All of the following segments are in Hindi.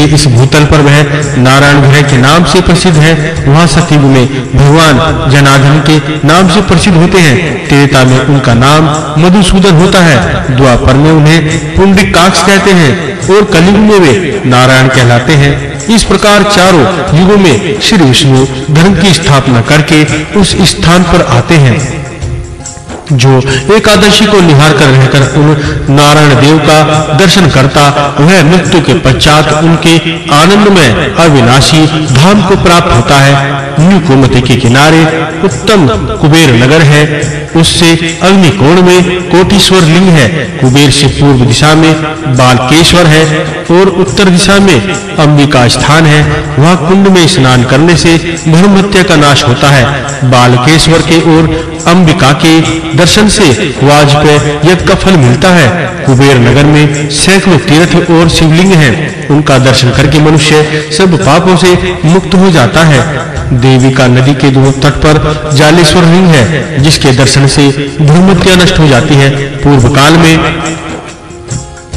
इसलिए इस भूतल पर वह नारायण ग्रह के नाम से प्रसिद्ध है। वहाँ सतयुग में भगवान जनार्दन के नाम से प्रसिद्ध होते हैं। त्रेता में उनका नाम मधुसूदन होता है। द्वापर में उन्हें पुंडरीकाक्ष कहते हैं और कलयुग में वे नारायण कहलाते हैं। इस प्रकार चारों युगों में श्री विष्णु धर्म की स्थापना करके उस स्थान पर आते हैं। जो एकादशी को निहार कर रहकर उन नारायण देव का दर्शन करता, वह मृत्यु के पश्चात उनके आनंद में अविनाशी धाम को प्राप्त होता है। न्यूकोमति के किनारे उत्तम कुबेर नगर है। उससे अग्निकोण में कोटीश्वर लिंग है। कुबेर से पूर्व दिशा में बालकेश्वर है और उत्तर दिशा में अंबिका स्थान है। वहाँ कुंड में स्नान करने से हत्या का नाश होता है। बालकेश्वर के और अंबिका के दर्शन से वाजपेय यज्ञ का फल मिलता है। कुबेर नगर में सैकड़ों तीर्थ और शिवलिंग हैं। उनका दर्शन करके मनुष्य सब पापों से मुक्त हो जाता है। देवी का नदी के दोनों तट पर जालेश्वर लिंग है, जिसके दर्शन से भूमत्या नष्ट हो जाती है। पूर्व काल में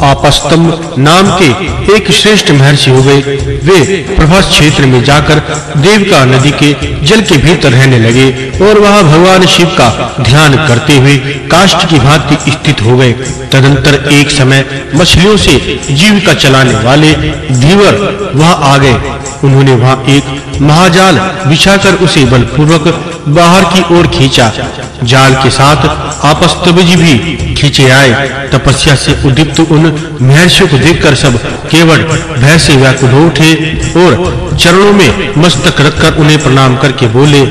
आपस्तम नाम के एक श्रेष्ठ महर्षि हो गए। वे प्रभास क्षेत्र में जाकर देवका नदी के जल के भीतर रहने लगे और वहाँ भगवान शिव का ध्यान करते हुए काष्ठ की भांति स्थित हो गए। तदंतर एक समय मछलियों से जीविका चलाने वाले धीवर वहाँ आ गए। उन्होंने वहाँ एक महाजाल बिछाकर उसे बलपूर्वक बाहर की ओर खींचा। जाल के साथ आपस्तबजी भी खींचे आए, तपस्या से उद्दीप्त उन महर्षियों को देखकर सब केवल भय से व्याकुल उठे और चरणों में मस्तक रखकर उन्हें प्रणाम करके बोले,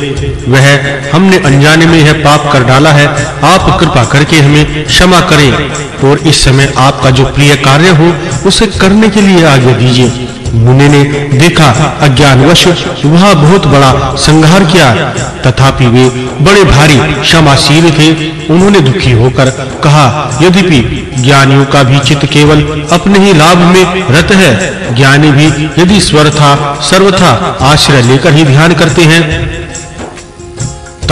वह हमने अनजाने में यह पाप कर डाला है, आप कृपा करके हमें क्षमा करें और इस समय आपका जो प्रिय कार्य हो, उसे करने के लिए आज्ञा दीजिए। मुनि ने देखा, अज्ञानवश वहाँ बहुत बड़ा संहार किया। तथापि वे बड़े भारी क्षमाशील थे। उन्होंने दुखी होकर कहा, यद्यपि ज्ञानियों का भी चित्त केवल अपने ही लाभ में रत है, ज्ञानी भी यदि स्वर था सर्वथा आश्रय लेकर ही ध्यान करते हैं।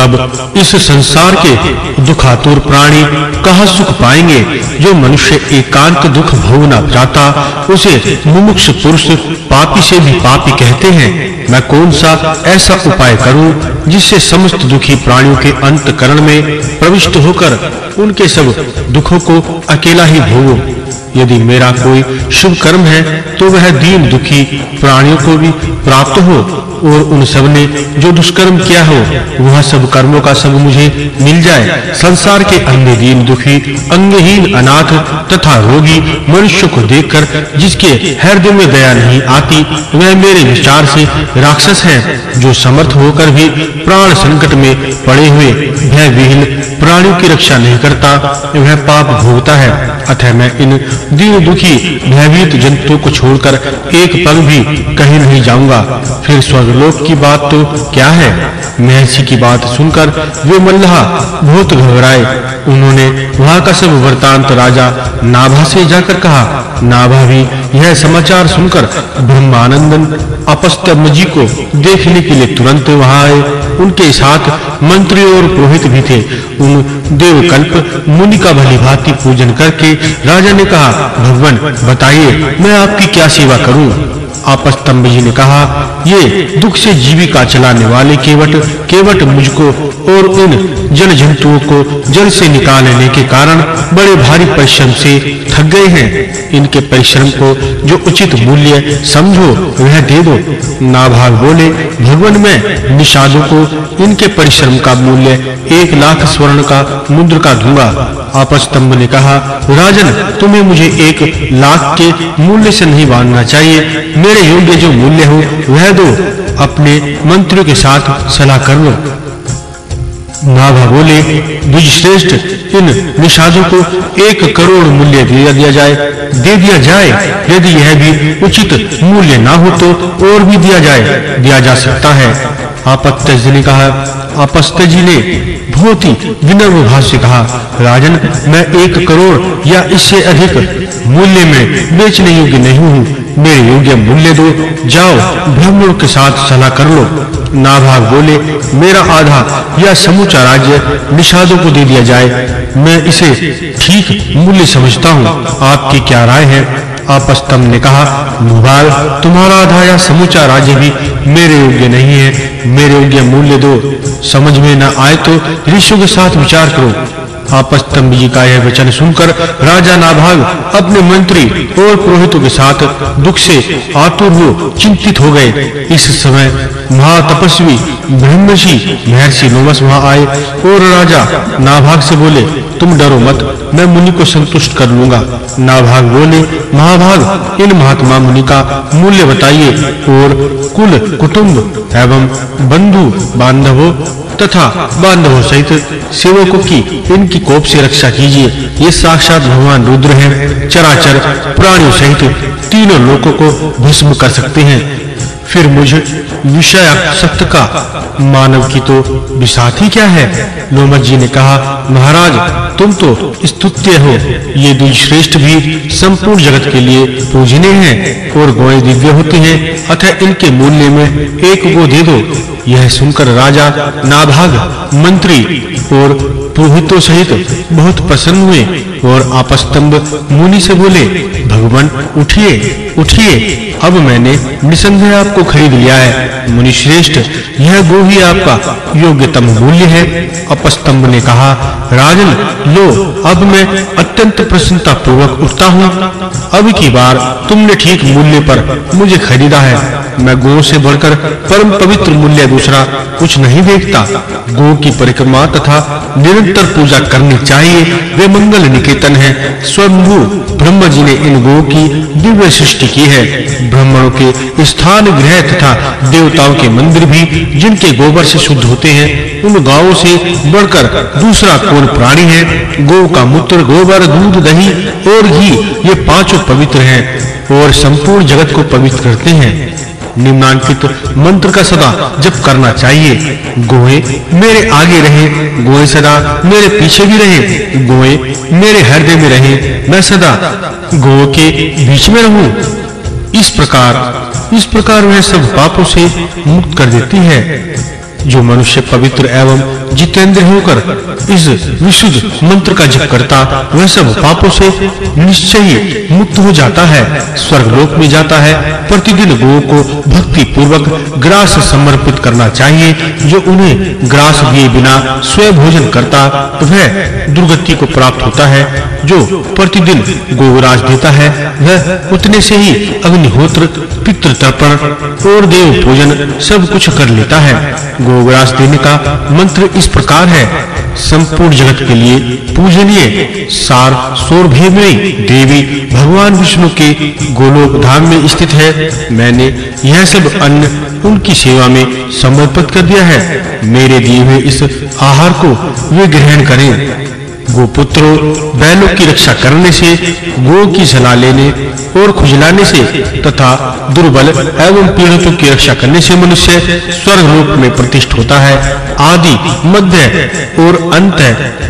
तब इस संसार के दुखातुर प्राणी कहाँ सुख पाएँगे? जो मनुष्य एकांत दुख भोगना चाहता, उसे मुमुक्ष पुरुष पापी से भी पापी कहते हैं। मैं कौन सा ऐसा उपाय करूँ जिससे समस्त दुखी प्राणियों के अंतकरण में प्रविष्ट होकर उनके सब दुखों को अकेला ही भोगूं? यदि मेरा कोई शुभ कर्म है तो वह दीन दुखी प्राणियों को भी प्राप्त हो और उन सबने जो दुष्कर्म किया हो, वह सब कर्मों का सब मुझे मिल जाए। संसार के अन्य दीन दुखी, अंगहीन, अनाथ तथा रोगी मनुष्य को देखकर जिसके हृदय में दया नहीं आती, वह मेरे विचार से राक्षस है जो समर्थ होकर भी प्राण संकट में पड़े हुए भय विहीन प्राणियों की रक्षा नहीं करता वह पाप भोगता है। अतः मैं इन दीन दुखी, भयभीत जंतुओं को छोड़कर एक पल भी कहीं नहीं जाऊँगा। फिर स्वर्गलोक की बात तो क्या है? महर्षि की बात सुनकर वे मल्लाह बहुत घबराए। उन्होंने वहाँ का सब वृतांत राजा नाभा से जाकर कहा। नाभा भी यह समाचार सुनकर ब्रह्मानंदन अपस्तम जी को देखने के लिए तुरंत वहाँ आए। उनके साथ मंत्री और पुरोहित भी थे। उन देवकल्प मुनि का भली भांति पूजन करके राजा ने कहा, भगवान, बताइए, मैं आपकी क्या सेवा करूँ? आपस्तंभ जी ने कहा, ये दुख से जीविका चलाने वाले केवट केवट मुझको और इन जल जंतुओं को जल से निकालने के कारण बड़े भारी परिश्रम से थक गए हैं। इनके परिश्रम को जो उचित मूल्य समझो, वह दे दो। नाभाग बोले, भगवान, मैं निषादों को इनके परिश्रम का मूल्य एक लाख स्वर्ण का मुद्र का दूँगा। आपस्तंभ ने कहा, राजन, तुम्हें मुझे एक लाख के मूल्य से नहीं बांधना चाहिए। मेरे योग्य जो मूल्य हो, वह दो। अपने मंत्रियों के साथ सलाह कर लो। नाभा बोले द्विज श्रेष्ठ इन निषादों को एक करोड़ मूल्य दिया दिया जाए। दे दिया जाए। यदि यह भी उचित मूल्य ना हो तो और भी दिया जाए। दिया जा सकता है। आपत्तज ने कहा आपस्त जी ने बहुत ही विनम्र से कहा, राजन, मैं एक करोड़ या इससे अधिक मूल्य में बेचने योग्य नहीं हूँ। मेरे योग्य मूल्य दो। जाओ, ब्राह्मणों के साथ सलाह कर लो। नाभाग बोले, मेरा आधा या समूचा राज्य निषादों को दे दिया जाए। मैं इसे ठीक मूल्य समझता हूँ। आपकी क्या राय है? आपस्तम ने कहा, मुबाल, तुम्हारा आधा या समूचा राज्य भी मेरे योग्य नहीं है। मेरे योग्य मूल्य दो। समझ में न आए तो ऋषियों के साथ विचार करो। आपस्तंभ जी का यह वचन सुनकर राजा नाभाग अपने मंत्री और पुरोहितों के साथ दुख से आतुर हो चिंतित हो गए। इस समय महातपस्वी ब्रह्मषि महर्षि लोमस वहाँ आए और राजा नाभाग से बोले, तुम डरो मत, मैं मुनि को संतुष्ट कर लूँगा। नाभाग बोले, महाभाग, इन महात्मा मुनि का मूल्य बताइए और कुल कुटुंब एवं बंधु बांधवों तथा बांधवों सहित सेवकों की, इनकी कोप से रक्षा कीजिए। ये साक्षात भगवान रुद्र हैं। चराचर प्राणियों सहित तीनों लोकों को भस्म कर सकते हैं। फिर मुझे विषय सत्य का, मानव की तो विसाथी क्या है? लोमत जी ने कहा, महाराज, तुम तो स्तुत्य हो। ये दुई श्रेष्ठ भी संपूर्ण जगत के लिए पूजनीय हैं और गोए दिव्य होते हैं। अतः इनके मूल्य में एक गो दे दो। यह सुनकर राजा नाभाग, मंत्री और पुरोहितों सहित बहुत प्रसन्न हुए और आपस्तंभ मुनि से बोले, भगवान, उठिए उठिए, अब मैंने निसंदेह आपको खरीद लिया है। मुनि श्रेष्ठ यह गो ही आपका योग्यतम मूल्य है। अपस्तंभ ने कहा, राजन, लो, अब मैं अत्यंत प्रसन्नता पूर्वक उठता हूँ। अब की बार तुमने ठीक मूल्य पर मुझे खरीदा है। मैं गो से बढ़कर परम पवित्र मूल्य दूसरा कुछ नहीं देखता। गो की परिक्रमा तथा निरंतर पूजा करनी चाहिए। वे मंगल निकेतन है। स्वयंभू ब्रह्म जी ने इन गो की दिव्य सृष्टि की है। ब्राह्मणों के स्थान गृह तथा देवताओं के मंदिर भी, जिनके गोबर से शुद्ध होते हैं, उन गाँवों से बढ़कर दूसरा कौन प्राणी है? गौ का मूत्र, गोबर, दूध, दही और घी, ये पाँचों पवित्र हैं और संपूर्ण जगत को पवित्र करते हैं। निम्नांकित मंत्र का सदा जप करना चाहिए। गोए मेरे आगे रहे, गोए सदा मेरे पीछे भी रहे, गोए मेरे हृदय में रहे, मैं सदा गो के बीच में रहूँ। इस प्रकार इस प्रकार वह सब पापों से मुक्त कर देती है। जो मनुष्य पवित्र एवं जितेंद्र होकर इस विशुद्ध मंत्र का जप करता, वह सब पापों से निश्चय मुक्त हो जाता है स्वर्ग लोक में जाता है। प्रतिदिन गो को भक्ति पूर्वक ग्रास समर्पित करना चाहिए। जो उन्हें ग्रास दिए बिना स्वयं भोजन करता, वह दुर्गति को प्राप्त होता है। जो प्रतिदिन गोवराज देता है, वह उतने से ही अग्निहोत्र पितृ तर्पण और देव पूजन सब कुछ कर लेता है। गोग्रास देने का मंत्र इस प्रकार है। संपूर्ण जगत के लिए पूजनीय सार सौरभेमयी देवी भगवान विष्णु के गोलोक धाम में स्थित है। मैंने यह सब अन्न उनकी सेवा में समर्पित कर दिया है। मेरे दिए हुए इस आहार को वे ग्रहण करें। गोपुत्रों बैलों की रक्षा करने से, गो की सलाह लेने और खुजलाने से तथा दुर्बल एवं पीड़ितों की रक्षा करने से मनुष्य स्वर्ग लोक में प्रतिष्ठित होता है। आदि, मध्य और अंत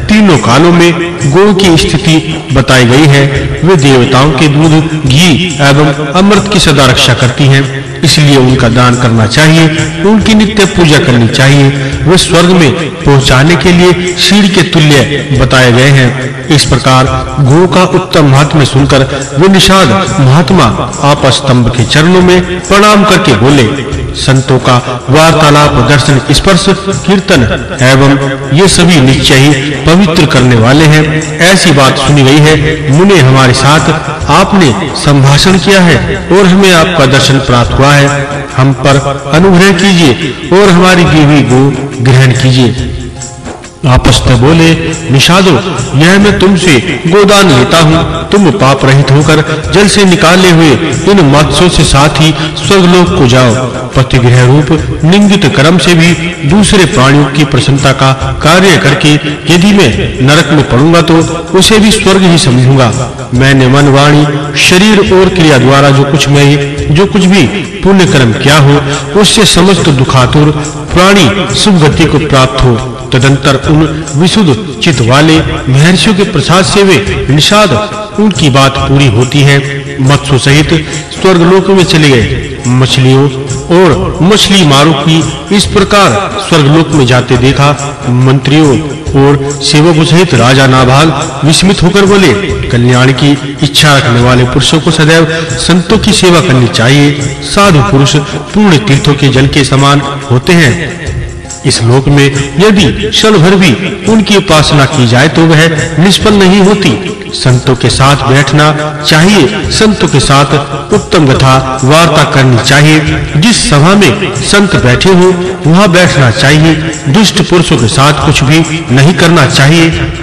तीनों कालों में गो की स्थिति बताई गई है। वे देवताओं के दूध, घी एवं अमृत की सदा रक्षा करती हैं। इसलिए उनका दान करना चाहिए, उनकी नित्य पूजा करनी चाहिए। वे स्वर्ग में पहुँचाने के लिए सीढ़ी के तुल्य बताए गए हैं। इस प्रकार गो का उत्तम महात्म्य सुनकर वे निषाद महात्मा आपस्तंभ के चरणों में प्रणाम करके बोले। संतों का वार्तालाप, दर्शन, स्पर्श, कीर्तन एवं ये सभी निश्चय ही पवित्र करने वाले हैं। ऐसी बात सुनी गई है, मुने हमारे साथ आपने संभाषण किया है और हमें आपका दर्शन प्राप्त हुआ है। हम पर अनुग्रह कीजिए और हमारी हुई गो ग्रहण कीजिए। आपस में बोले निषादो यह मैं तुमसे गोदान लेता हूँ। तुम पाप रहित होकर जल से निकाले हुए इन मत्स्यों से साथ ही स्वर्गलोक को जाओ। पतिग्रह रूप, निंदित कर्म से भी दूसरे प्राणियों की प्रसन्नता का कार्य करके यदि मैं नरक में पड़ूँगा तो उसे भी स्वर्ग ही समझूँगा। मैंने मन वाणी शरीर और क्रिया द्वारा जो कुछ मैं, जो कुछ भी पुण्य कर्म किया हो, उससे समस्त दुखातुर प्राणी शुभ गति को प्राप्त हो। तदंतर उन विशुद्ध चित वाले महर्षियों के प्रसाद से वे निषाद। उनकी बात पूरी होती है। मत्स्य सहित स्वर्गलोक में चले गए। मछलियों और मछली मारों की इस प्रकार स्वर्गलोक में जाते देखा। मंत्रियों और सेवकों सहित राजा नाभाग विस्मित होकर बोले, कल्याण की इच्छा रखने वाले पुरुषों को सदैव संतों की सेवा करनी चाहिए। साधु पुरुष पूर्ण तीर्थों के जल के समान होते हैं। इस लोक में यदि क्षण भर भी उनकी उपासना की जाए तो वह निष्फल नहीं होती। संतों के साथ बैठना चाहिए। संतों के साथ उत्तम कथा वार्ता करनी चाहिए। जिस सभा में संत बैठे हो, वहाँ बैठना चाहिए। दुष्ट पुरुषों के साथ कुछ भी नहीं करना चाहिए।